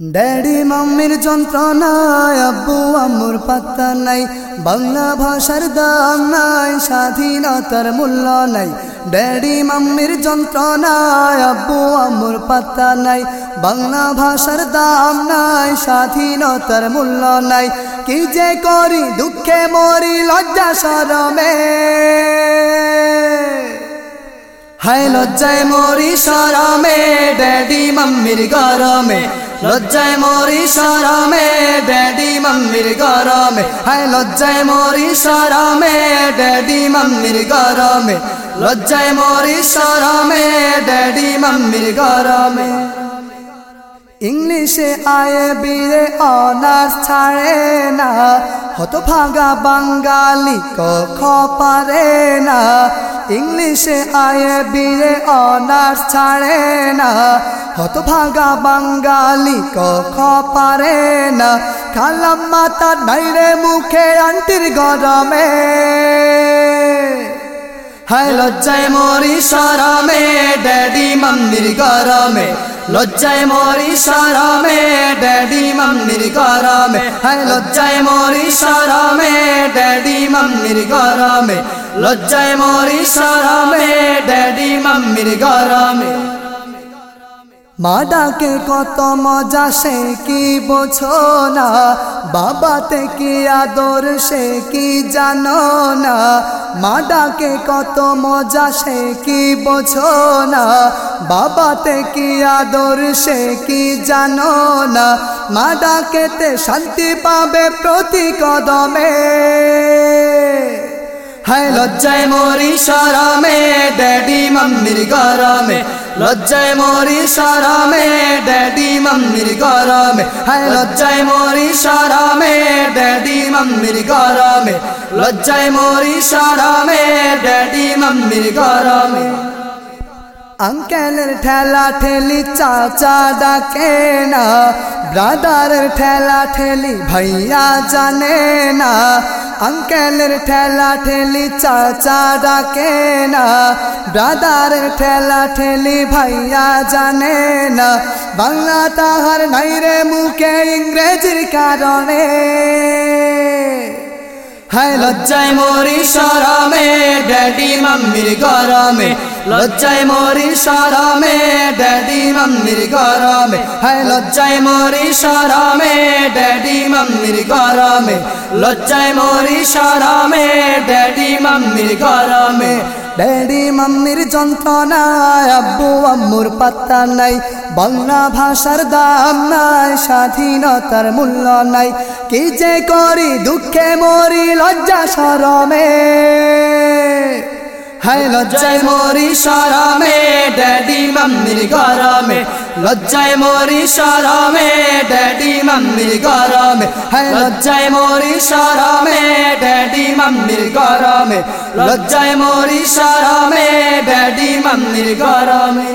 Daddy মাম্মির যন্ত্রণায়, আব্বু আম্মুর পাত্তা নাই, বাংলা ভাষার দাম নাই, স্বাধীনতার মূল্য নাই। ড্যাডি মাম্মির যন্ত্রণায়, আব্বু আম্মুর পাত্তা নাই, বাংলা ভাষার দাম নাই, স্বাধীনতার মূল্য নাই। কি যে করি, দুঃখে মরি, লজ্জা সরমে হায়, লজ্জায় মরি সরমে, ড্যাডি মাম্মির গরমে। লজ্জায় মরি সরমে, ড্যাডি মাম্মির গরমে। হায়, লজ্জায় মরি সরমে, ড্যাডি মাম্মির গরমে। লজ্জায় মরি সরমে, ড্যাডি মাম্মির গরমে। ইংলিশে আয়ে বিয়ে অনার্স ছাড়ে না হত ভাগা বাঙ্গালি কখ পারে না। ইংলিশে আয়ে বিয়ে অনার্স ছাড়ে না। হত ভাগা বাঙ্গালি ক পারে না। খালাম মাতা নাইরে মুখে, আন্টির গরমে। হায়, লজ্জায় মরি সরমে, ড্যাডি মাম্মির গরমে। লজ্জায় মরি সরমে, ড্যাডি মাম্মির গরমে। হায়, লজ্জায় মরি সরমে, ড্যাডি মাম্মির গরমে। লজ্জায় মরি সরমে, ড্যাডি মাম্মির গরমে। মা ডাকে কত মজা, সে কি বোঝো না। বাবাতে কি আদর, সে কি জানো না। মা ডাকে কত মজা, সে কি বোঝো না। বাবাতে কি আদর, সে কি জানো না। মা ডাকেতে শান্তি পাবে প্রতি কদমে। হায় লজ্জায় মরি সরমে ড্যাডি মাম্মির গরমে লজ্জায় মরি সরমে ড্যাডি মাম্মির গরমে হায় লজ্জায় মরি সরমে ড্যাডি মাম্মির গরমে লজ্জায় মরি সরমে ড্যাডি মাম্মির গরমে আঙ্কেলের ঠেলা ঠেলি চাচা ডাকে না, ব্রাদারের ঠেলা ঠেলি ভাইয়া জানে না, আঙ্কেলের ঠেলা ঠেলি চাচা ডাকে না, ব্রাদারের ঠেলা ঠেলি ভাইয়া জানে না, বাংলা তাহার নাইরে মুখে ইংরেজির কারণে। হায় লজ্জায় মরি সরমে, ড্যাডি মাম্মির গরমে লজ্জায় মরি সরমে ড্যাডি মাম্মির গরমে। হায়, লজ্জায় মরি সরমে ড্যাডি মাম্মির গরমে। লজ্জায় মরি সরমে ড্যাডি মাম্মির গরমে। ড্যাডি মাম্মির যন্ত্রণায়, আব্বু আম্মুর পাত্তা নাই। বাংলা ভাষার দাম নাই, স্বাধীনতার মূল্য নাই। কি যে করি, দুঃখে মরি, লজ্জা সরমে। হায়, লজ্জায় মরি সরমে, ড্যাডি মাম্মির গরমে। লজ্জায় মরি সরমে, ড্যাডি মাম্মির গরমে। হায়, লজ্জায় মরি সরমে, ড্যাডি মাম্মির গরমে। লজ্জায় মরি সরমে, ড্যাডি মাম্মির গরমে।